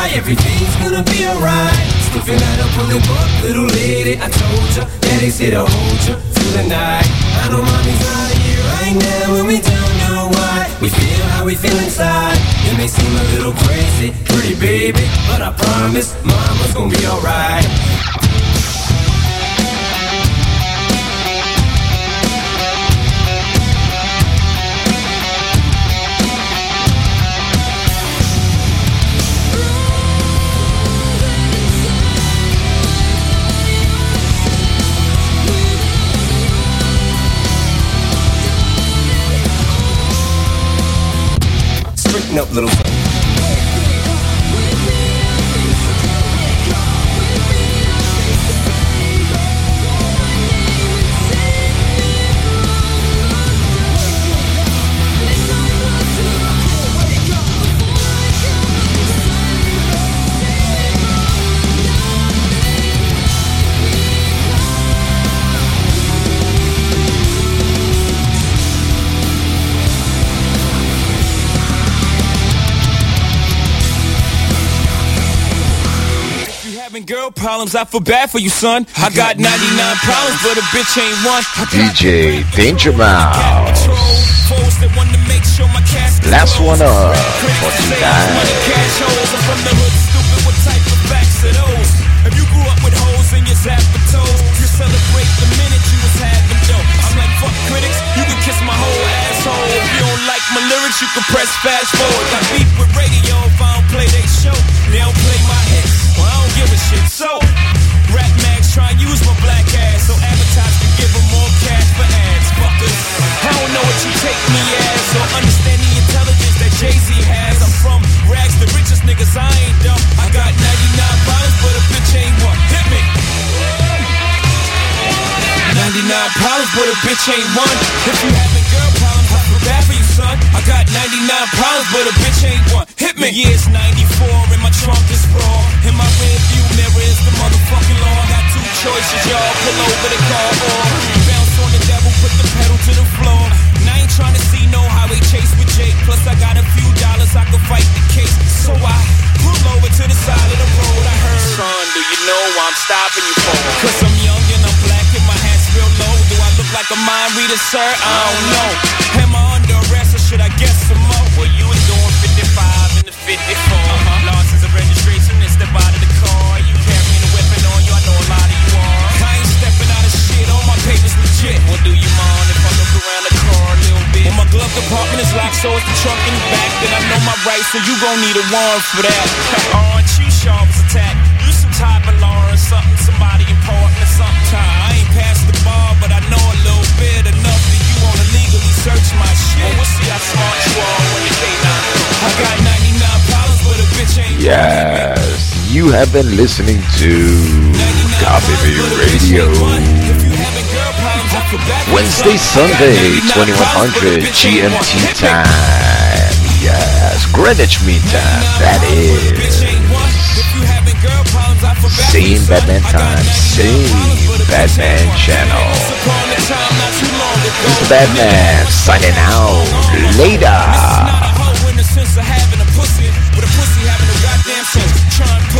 Cry. Everything's gonna be alright. Sniffing out a bullet book, little lady. I told you, daddy said I'll hold you through the night. I know mommy's not here right now, and we don't know why. We feel how we feel inside. It may seem a little crazy, pretty baby, but I promise mama's gonna be alright. Up, little problems, I feel bad for you, son. I got 99 problems, but a bitch ain't one. DJ Danger Mouse. foes that want to make sure my cask is Last one up for say tonight. Money cash holes. From the hood, stupid. What of those? If you grew up with holes in your you celebrate the minute you was having dough. I'm like, fuck critics, you can kiss my whole asshole. If you don't like my lyrics, you can press fast forward. Got beef with radio if I don't play they show. Ain't one. If you having girl problems, I feel bad for you, son. I got 99 problems, but a bitch ain't one. Hit me. The year's 94, and my trunk is raw. In my rear view mirror is the motherfucking law. I got two choices, y'all. Pull over the car or bounce on the devil, put the pedal to the floor. And I ain't trying to see no highway chase with Jake. Plus, I got a few dollars, I can fight the case. So I pull over to the side of the road. I heard, son, do you know I'm stopping you for? Cause I'm young like a mind reader, sir? I don't know. Am I under arrest or should I guess some more? Well, you was doing 55 in the 54. Uh-huh. License and registration and step out of the car. You carrying a weapon on you, I know a lot of you are. I ain't stepping out of shit, all my papers legit. Well, do you mind if I look around the car a little bit? Well, my glove compartment is locked, so it's the trunk in the back. Then I know my rights, so you gon' need a warrant for that. Yes, you have been listening to Kopimi Radio. Wednesday, Sunday, 2100 GMT time. Yes, Greenwich Mean Time. That is. Same Batman time, same Batman channel. This is Batman signing out. Later. sense of having a pussy, but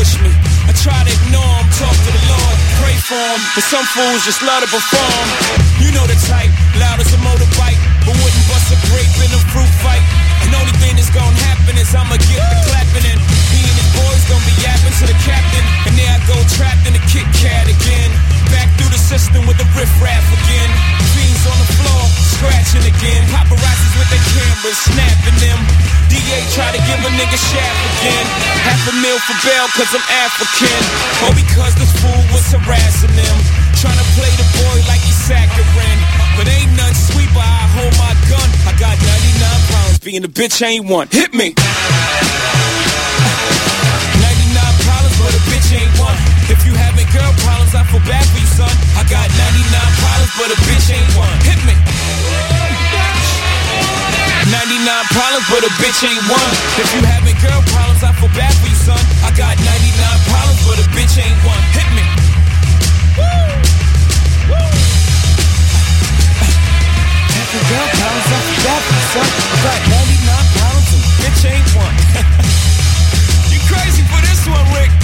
push me. I try to ignore him, talk to the Lord, pray for him. But some fools just love to perform. You know the type, loud as a motorbike, but wouldn't bust a grape in a fruit fight. And only thing that's gonna happen is I'ma get the clapping and he and his boys gonna be yapping to the captain, and there I go trapped in a Kit Kat again. Back through the system with the riff raff again. Scratching again. Paparazzis with their cameras, snapping them. DA try to give a nigga shaft again. Half a mil for bail, cause I'm African. Or because this fool was harassing them. Trying to play the boy like he's saccharine. But ain't none sweet, I hold my gun. I got 99 pounds, being the bitch ain't one. Hit me! 99 problems, but a bitch ain't one. If you having girl problems, I feel bad for you, son. I got 99 problems, but a bitch ain't one. problems, but a bitch ain't one. If you having girl problems, I feel bad for you, son. I got 99 problems, but a bitch ain't one. Hit me. Woo! Woo! Having girl problems, I feel bad. I got 99 problems, and bitch ain't one. you crazy for this one, Rick?